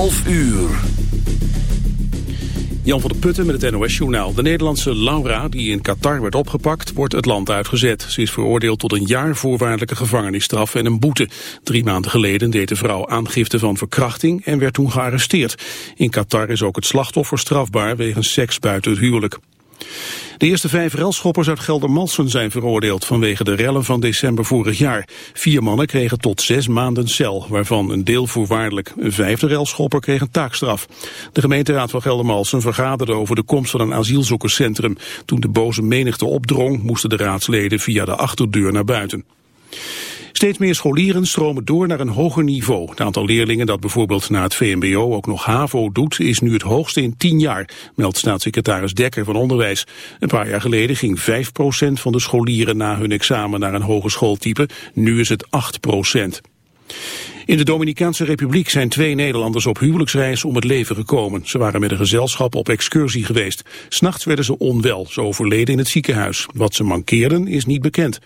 11 uur. Jan van der Putten met het NOS-journaal. De Nederlandse Laura, die in Qatar werd opgepakt, wordt het land uitgezet. Ze is veroordeeld tot een jaar voorwaardelijke gevangenisstraf en een boete. Drie maanden geleden deed de vrouw aangifte van verkrachting en werd toen gearresteerd. In Qatar is ook het slachtoffer strafbaar wegens seks buiten het huwelijk. De eerste vijf relschoppers uit Geldermalsen zijn veroordeeld vanwege de rellen van december vorig jaar. Vier mannen kregen tot zes maanden cel, waarvan een deel voorwaardelijk. Een vijfde relschopper kreeg een taakstraf. De gemeenteraad van Geldermalsen vergaderde over de komst van een asielzoekerscentrum. Toen de boze menigte opdrong, moesten de raadsleden via de achterdeur naar buiten. Steeds meer scholieren stromen door naar een hoger niveau. Het aantal leerlingen dat bijvoorbeeld na het VMBO ook nog HAVO doet... is nu het hoogste in tien jaar, meldt staatssecretaris Dekker van Onderwijs. Een paar jaar geleden ging 5% van de scholieren na hun examen naar een hogeschooltype. Nu is het 8% in de Dominicaanse Republiek zijn twee Nederlanders op huwelijksreis om het leven gekomen. Ze waren met een gezelschap op excursie geweest. S'nachts werden ze onwel, ze overleden in het ziekenhuis. Wat ze mankeerden is niet bekend.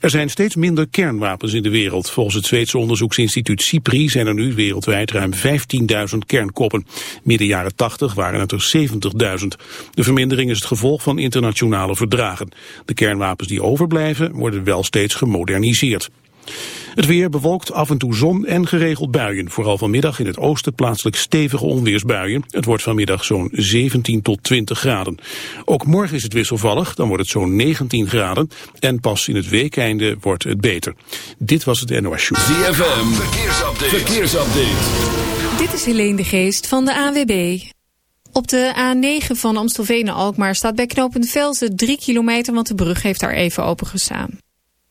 Er zijn steeds minder kernwapens in de wereld. Volgens het Zweedse onderzoeksinstituut CIPRI zijn er nu wereldwijd ruim 15.000 kernkoppen. Midden jaren 80 waren het er 70.000. De vermindering is het gevolg van internationale verdragen. De kernwapens die overblijven worden wel steeds gemoderniseerd. Het weer bewolkt af en toe zon en geregeld buien. Vooral vanmiddag in het oosten plaatselijk stevige onweersbuien. Het wordt vanmiddag zo'n 17 tot 20 graden. Ook morgen is het wisselvallig, dan wordt het zo'n 19 graden. En pas in het weekeinde wordt het beter. Dit was het NOS Show. ZFM, verkeersupdate. verkeersupdate. Dit is Helene de Geest van de AWB. Op de A9 van Amstelveen naar Alkmaar staat bij knooppunt Velzen 3 kilometer, want de brug heeft daar even open gestaan.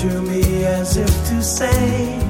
to me as if to say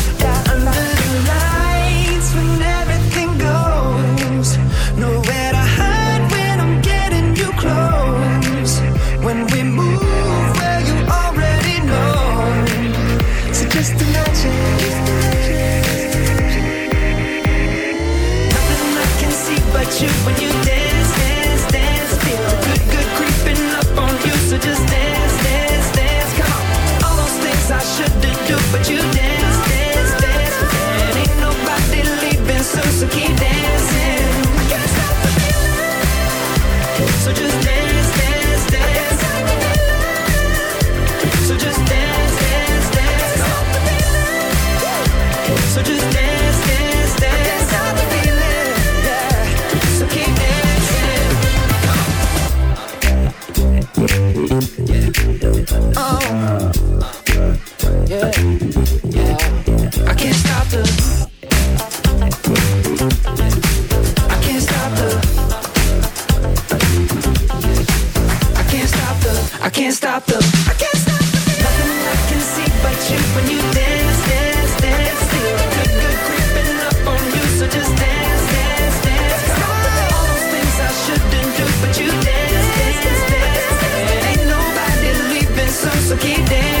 can't stop the I can't stop the feeling. Nothing I can see but you when you dance, dance, dance. Feel good, good creeping up on you, so just dance, dance, dance. All those things I shouldn't do, but you dance, dance, dance. dance. Ain't nobody leaving, so so keep dancing.